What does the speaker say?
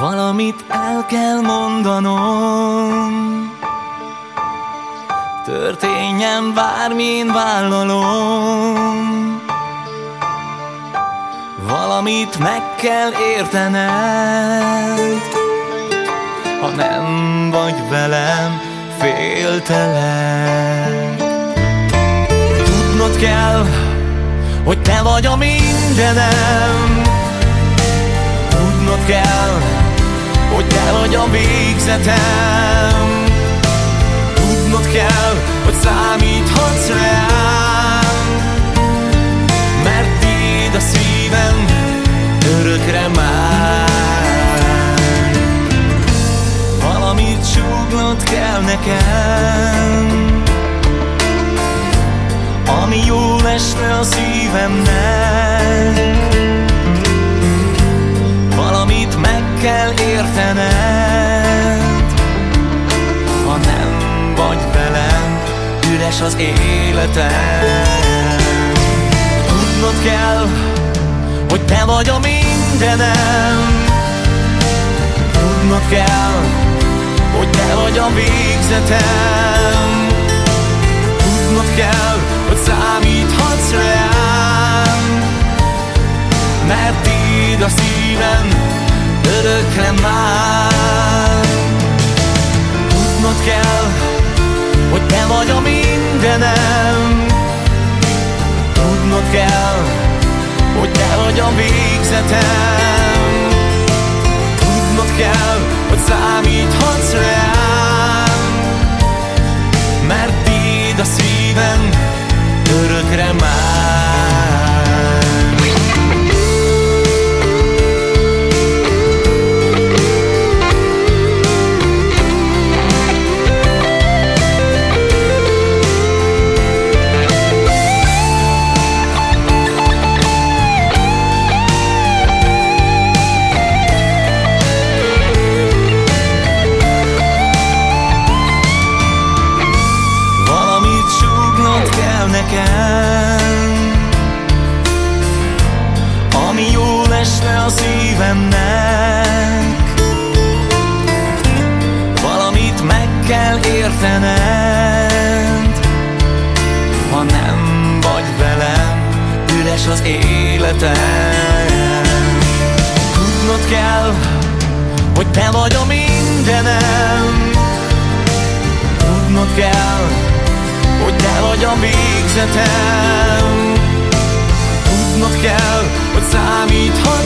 Valamit el kell mondanom. Történjen bármin vállalom. Valamit meg kell értened. Ha nem vagy velem, féltelek. Tudnod kell, hogy te vagy a mindenem. Tudnod kell, hogy te vagy a végzetem? Tudnod kell, hogy számíthatsz rám. Mert tiéd a szívem örökre már. Valamit súgnod kell nekem. Ami jól esne a szívemnek kell értened. Ha nem vagy velem, üres az életem Tudnod kell, hogy te vagy a mindenem. Tudnod kell, hogy te vagy a végzetem. Tudnod kell, örökre már. Tudnod kell, hogy te vagy a mindenem. Tudnod kell, hogy te vagy a végzetem. Tudnod kell, hogy számíthatsz rám. Mert tiéd a szívem szívemnek Valamit meg kell értened. Ha nem vagy velem, üres az életem. Tudnod kell, hogy te vagy a mindenem. Tudnod kell, vagy a végzetem. Tudnod kell, hogy számíthatsz